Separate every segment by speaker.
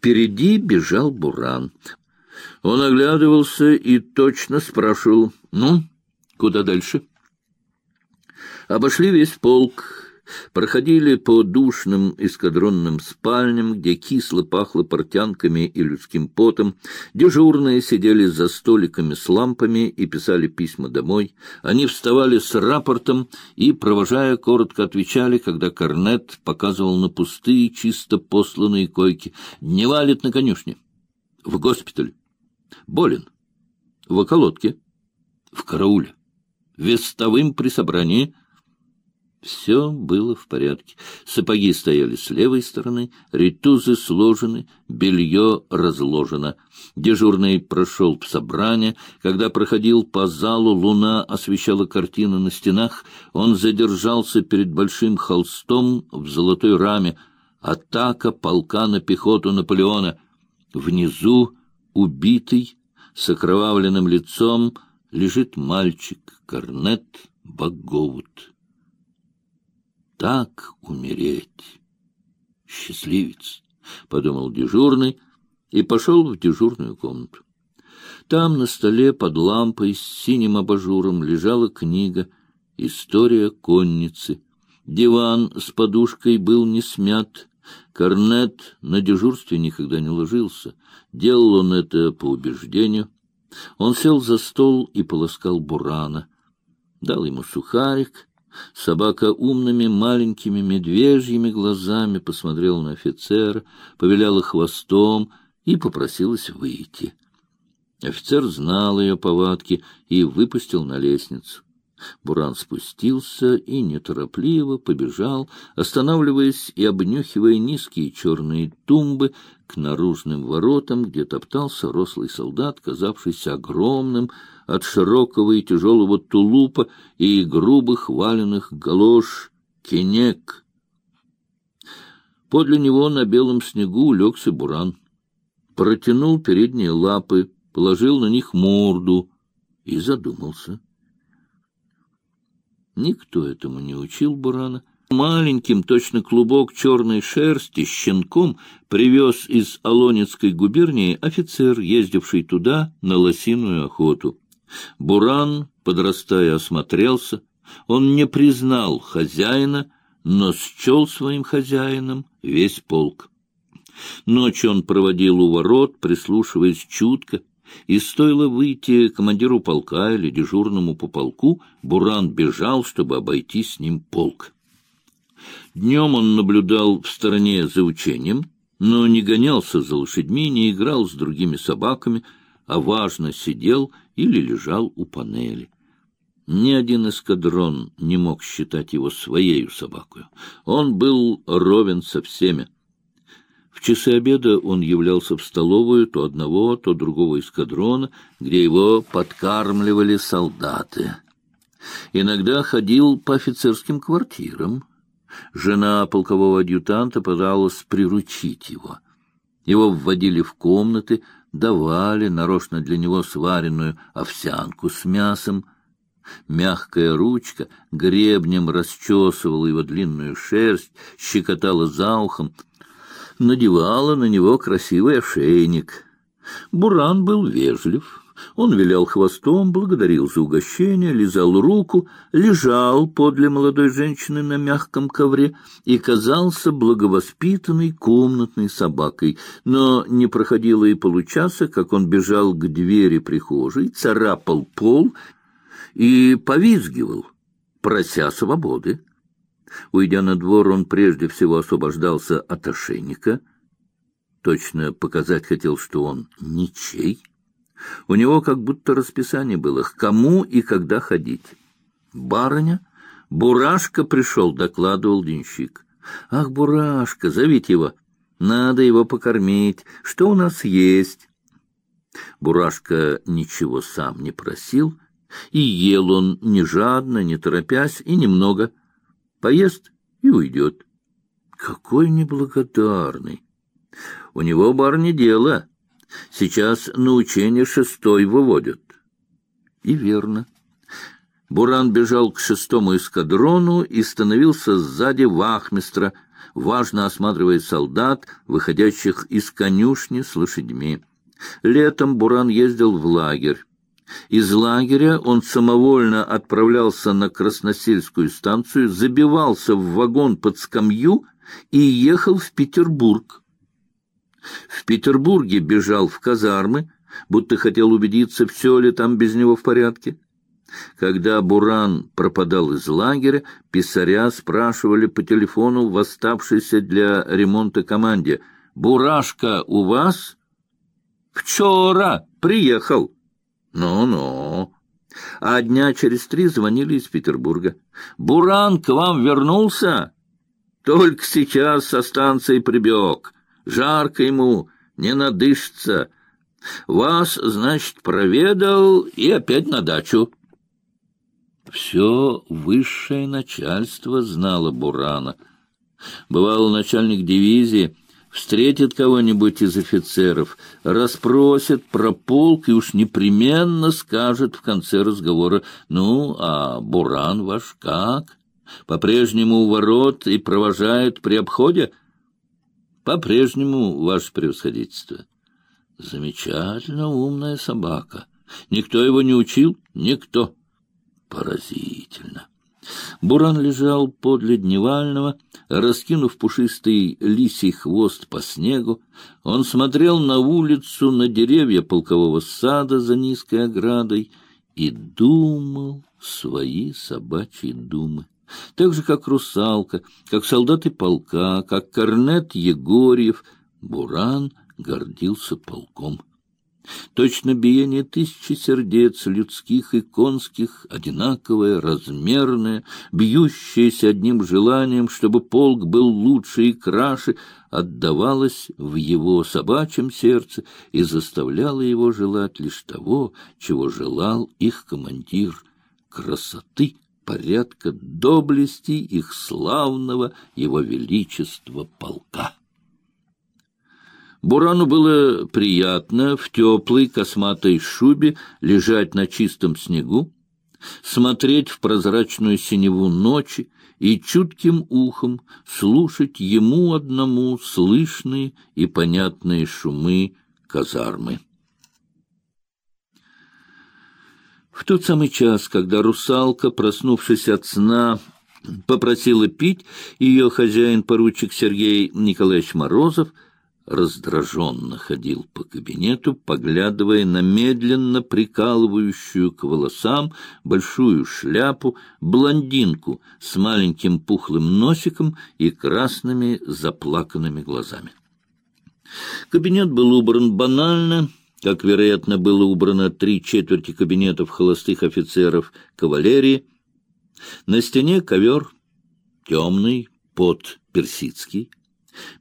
Speaker 1: Впереди бежал Буран. Он оглядывался и точно спрашивал, «Ну, куда дальше?» Обошли весь полк, проходили по душным эскадронным спальням, где кисло пахло портянками и людским потом. Дежурные сидели за столиками с лампами и писали письма домой. Они вставали с рапортом и, провожая, коротко отвечали, когда Корнет показывал на пустые, чисто посланные койки. «Не валит на конюшне. В госпитале. Болен. В околотке. В карауле. Вестовым при собрании». Все было в порядке. Сапоги стояли с левой стороны, ритузы сложены, белье разложено. Дежурный прошел собрание. Когда проходил по залу, луна освещала картины на стенах. Он задержался перед большим холстом в золотой раме. Атака полка на пехоту Наполеона. Внизу, убитый, с окровавленным лицом, лежит мальчик Корнет Багоут так умереть. Счастливец, — подумал дежурный и пошел в дежурную комнату. Там на столе под лампой с синим абажуром лежала книга «История конницы». Диван с подушкой был не смят. Корнет на дежурстве никогда не ложился. Делал он это по убеждению. Он сел за стол и полоскал бурана. Дал ему сухарик — Собака умными маленькими медвежьими глазами посмотрела на офицера, повиляла хвостом и попросилась выйти. Офицер знал ее повадки и выпустил на лестницу. Буран спустился и неторопливо побежал, останавливаясь и обнюхивая низкие черные тумбы к наружным воротам, где топтался рослый солдат, казавшийся огромным, от широкого и тяжелого тулупа и грубых валенных галош кенек. Подле него на белом снегу улегся буран. Протянул передние лапы, положил на них морду и задумался. Никто этому не учил бурана. Маленьким, точно клубок черной шерсти, щенком привез из Алонецкой губернии офицер, ездивший туда на лосиную охоту. Буран, подрастая, осмотрелся. Он не признал хозяина, но счел своим хозяином весь полк. Ночь он проводил у ворот, прислушиваясь чутко, и стоило выйти командиру полка или дежурному по полку, Буран бежал, чтобы обойти с ним полк. Днем он наблюдал в стороне за учением, но не гонялся за лошадьми, не играл с другими собаками, а важно сидел или лежал у панели. Ни один эскадрон не мог считать его своею собакою. Он был ровен со всеми. В часы обеда он являлся в столовую то одного, то другого эскадрона, где его подкармливали солдаты. Иногда ходил по офицерским квартирам. Жена полкового адъютанта пыталась приручить его. Его вводили в комнаты, давали нарочно для него сваренную овсянку с мясом. Мягкая ручка гребнем расчесывала его длинную шерсть, щекотала за ухом, надевала на него красивый ошейник. Буран был вежлив, он вилял хвостом, благодарил за угощение, лизал руку, лежал подле молодой женщины на мягком ковре и казался благовоспитанной комнатной собакой. Но не проходило и получаса, как он бежал к двери прихожей, царапал пол и повизгивал, прося свободы. Уйдя на двор, он прежде всего освобождался от ошейника. Точно показать хотел, что он ничей. У него как будто расписание было, к кому и когда ходить. Барыня? Бурашка пришел, докладывал денщик. Ах, Бурашка, зовите его. Надо его покормить. Что у нас есть? Бурашка ничего сам не просил, и ел он не жадно, не торопясь, и немного. Поест и уйдет. Какой неблагодарный! У него, барыня, дело. Сейчас на учение шестой выводят. И верно. Буран бежал к шестому эскадрону и становился сзади вахмистра, важно осматривая солдат, выходящих из конюшни с лошадьми. Летом Буран ездил в лагерь. Из лагеря он самовольно отправлялся на Красносельскую станцию, забивался в вагон под скамью и ехал в Петербург. В Петербурге бежал в казармы, будто хотел убедиться, все ли там без него в порядке. Когда Буран пропадал из лагеря, писаря спрашивали по телефону в оставшейся для ремонта команде «Бурашка у вас?» «Вчера приехал». «Ну-ну». А дня через три звонили из Петербурга. «Буран к вам вернулся?» «Только сейчас со станции прибег. Жарко ему, не надышится. Вас, значит, проведал и опять на дачу». Все высшее начальство знало Бурана. Бывал начальник дивизии, встретит кого-нибудь из офицеров, расспросит про полк и уж непременно скажет в конце разговора, «Ну, а Буран ваш как? По-прежнему у ворот и провожает при обходе?» «По-прежнему, ваше превосходительство». «Замечательно умная собака. Никто его не учил? Никто». Поразительно. Буран лежал подле дневального, раскинув пушистый лисий хвост по снегу. Он смотрел на улицу, на деревья полкового сада за низкой оградой и думал свои собачьи думы. Так же, как русалка, как солдаты полка, как корнет Егорьев, Буран гордился полком. Точно биение тысячи сердец, людских и конских, одинаковое, размерное, бьющееся одним желанием, чтобы полк был лучше и краше, отдавалось в его собачьем сердце и заставляло его желать лишь того, чего желал их командир — красоты, порядка, доблести их славного его величества полка. Бурану было приятно в теплой косматой шубе лежать на чистом снегу, смотреть в прозрачную синеву ночи и чутким ухом слушать ему одному слышные и понятные шумы казармы. В тот самый час, когда русалка, проснувшись от сна, попросила пить, ее хозяин-поручик Сергей Николаевич Морозов — раздраженно ходил по кабинету, поглядывая на медленно прикалывающую к волосам большую шляпу блондинку с маленьким пухлым носиком и красными заплаканными глазами. Кабинет был убран банально, как, вероятно, было убрано три четверти кабинетов холостых офицеров кавалерии. На стене ковер темный, под персидский,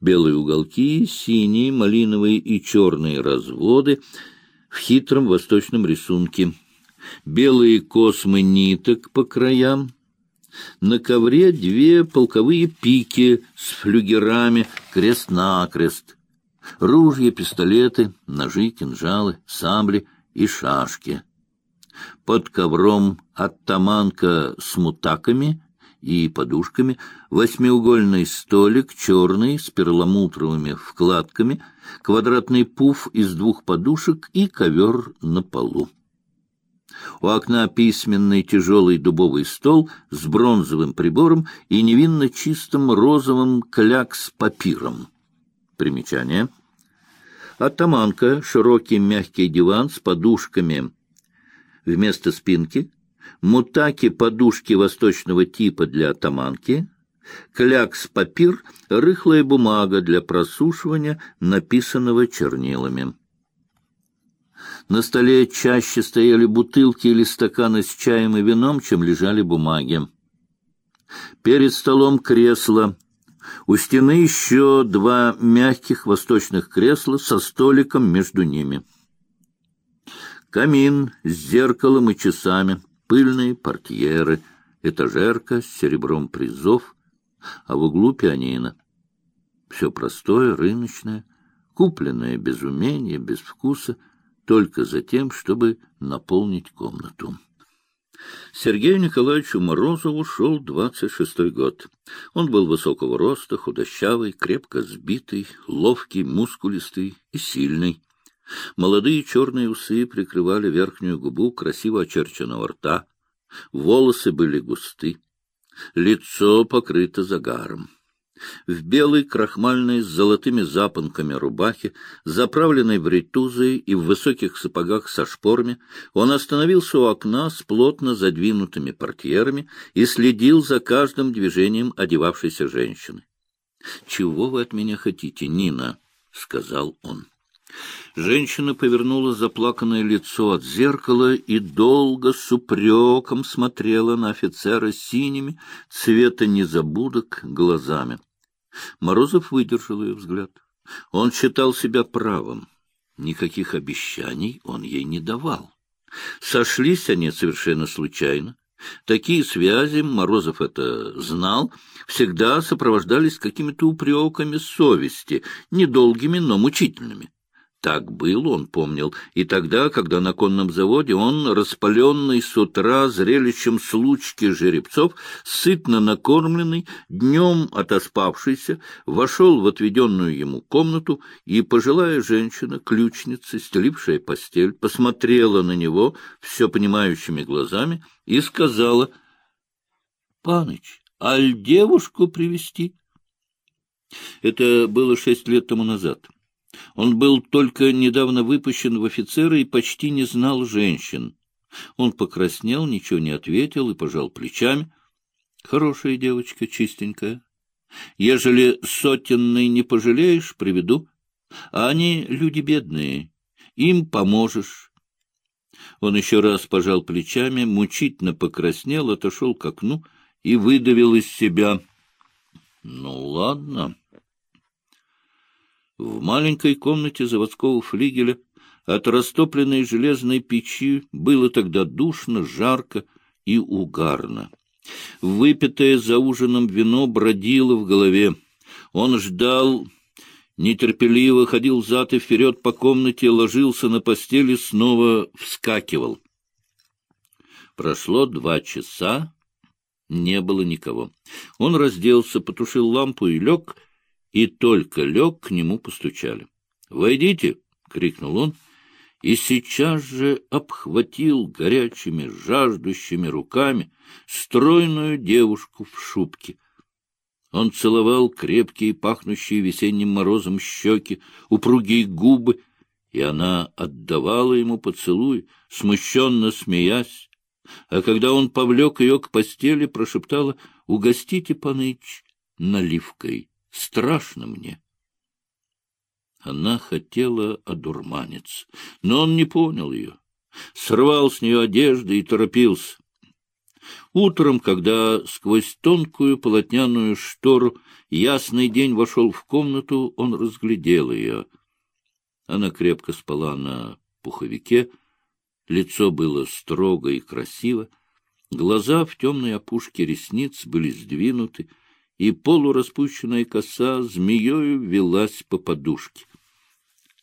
Speaker 1: белые уголки, синие, малиновые и черные разводы в хитром восточном рисунке, белые космы ниток по краям, на ковре две полковые пики с флюгерами крест-накрест, ружья, пистолеты, ножи, кинжалы, сабли и шашки. Под ковром оттаманка с мутаками и подушками, восьмиугольный столик, черный, с перламутровыми вкладками, квадратный пуф из двух подушек и ковер на полу. У окна письменный тяжелый дубовый стол с бронзовым прибором и невинно чистым розовым клякс-папиром. Примечание. Атаманка — широкий мягкий диван с подушками вместо спинки, мутаки подушки восточного типа для атаманки, клякс-папир — рыхлая бумага для просушивания, написанного чернилами. На столе чаще стояли бутылки или стаканы с чаем и вином, чем лежали бумаги. Перед столом кресло. У стены еще два мягких восточных кресла со столиком между ними. Камин с зеркалом и часами пыльные портьеры, этажерка с серебром призов, а в углу пианино. Все простое, рыночное, купленное без умения, без вкуса, только за тем, чтобы наполнить комнату. Сергею Николаевичу Морозову шел двадцать шестой год. Он был высокого роста, худощавый, крепко сбитый, ловкий, мускулистый и сильный. Молодые черные усы прикрывали верхнюю губу красиво очерченного рта. Волосы были густы. Лицо покрыто загаром. В белой крахмальной с золотыми запонками рубахе, заправленной в ритузы и в высоких сапогах со шпорами, он остановился у окна с плотно задвинутыми портьерами и следил за каждым движением одевавшейся женщины. — Чего вы от меня хотите, Нина? — сказал он. Женщина повернула заплаканное лицо от зеркала и долго с упреком смотрела на офицера синими, цвета незабудок, глазами. Морозов выдержал ее взгляд. Он считал себя правым. Никаких обещаний он ей не давал. Сошлись они совершенно случайно. Такие связи, Морозов это знал, всегда сопровождались какими-то упреками совести, недолгими, но мучительными. Так был, он помнил, и тогда, когда на конном заводе он, распаленный с утра зрелищем случки жеребцов, сытно накормленный, днем отоспавшийся, вошел в отведенную ему комнату, и пожилая женщина, ключница, стелившая постель, посмотрела на него все понимающими глазами и сказала, — Паныч, аль девушку привести? Это было шесть лет тому назад. Он был только недавно выпущен в офицеры и почти не знал женщин. Он покраснел, ничего не ответил и пожал плечами. Хорошая девочка, чистенькая. Ежели сотенной не пожалеешь, приведу. А они люди бедные, им поможешь. Он еще раз пожал плечами, мучительно покраснел, отошел к окну и выдавил из себя. — Ну, ладно. В маленькой комнате заводского флигеля от растопленной железной печи было тогда душно, жарко и угарно. Выпитое за ужином вино бродило в голове. Он ждал, нетерпеливо ходил взад и вперед по комнате, ложился на постели, снова вскакивал. Прошло два часа, не было никого. Он разделся, потушил лампу и лег, и только лег, к нему постучали. «Войдите!» — крикнул он, и сейчас же обхватил горячими, жаждущими руками стройную девушку в шубке. Он целовал крепкие, пахнущие весенним морозом щеки, упругие губы, и она отдавала ему поцелуй, смущенно смеясь. А когда он повлек ее к постели, прошептала «Угостите, паныч, наливкой». Страшно мне. Она хотела одурманиться, но он не понял ее. Срывал с нее одежды и торопился. Утром, когда сквозь тонкую полотняную штору ясный день вошел в комнату, он разглядел ее. Она крепко спала на пуховике, лицо было строго и красиво, глаза в темной опушке ресниц были сдвинуты, и полураспущенная коса змеёю велась по подушке.